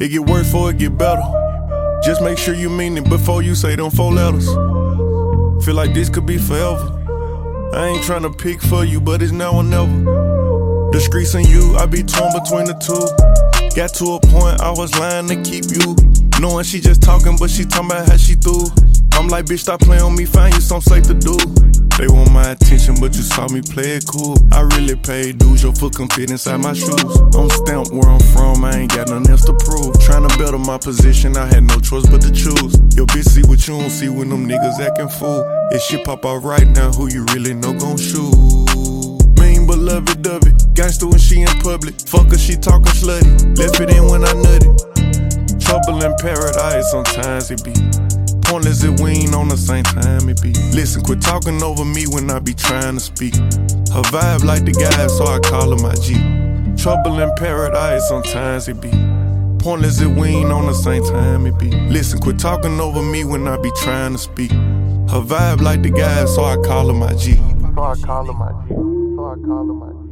It get worse before it get better. Just make sure you mean it before you say them four letters. Feel like this could be forever. I ain't tryna pick for you, but it's now or never. The streets and you, I be torn between the two. Got to a point I was lying to keep you. Knowing she just talking, but she talking about how she do. I'm like, bitch, stop playing on me, find you something safe to do. They want my attention, but you saw me play it cool. I really paid dues, your foot can fit inside my shoes. I'm stamped where I'm from, I ain't got nothing else to my position, I had no choice but to choose. Yo, bitch see what you don't see when them niggas acting fool. If shit pop out right now, who you really know gon' shoot? Mean but love it. Gangsta when she in public. Fuck her, she talking slutty. Left it in when I nutted. Trouble in paradise, sometimes it be. Pointless if we ain't on the same time it be. Listen, quit talking over me when I be trying to speak. Her vibe like the guy, so I call her my G. Trouble in paradise, sometimes it be. Pointless if we ain't on the same time it be. Listen, quit talking over me when I be trying to speak. Her vibe like the guys, so I call her my G. So I call her my G. So I call her my G. So I call her my G.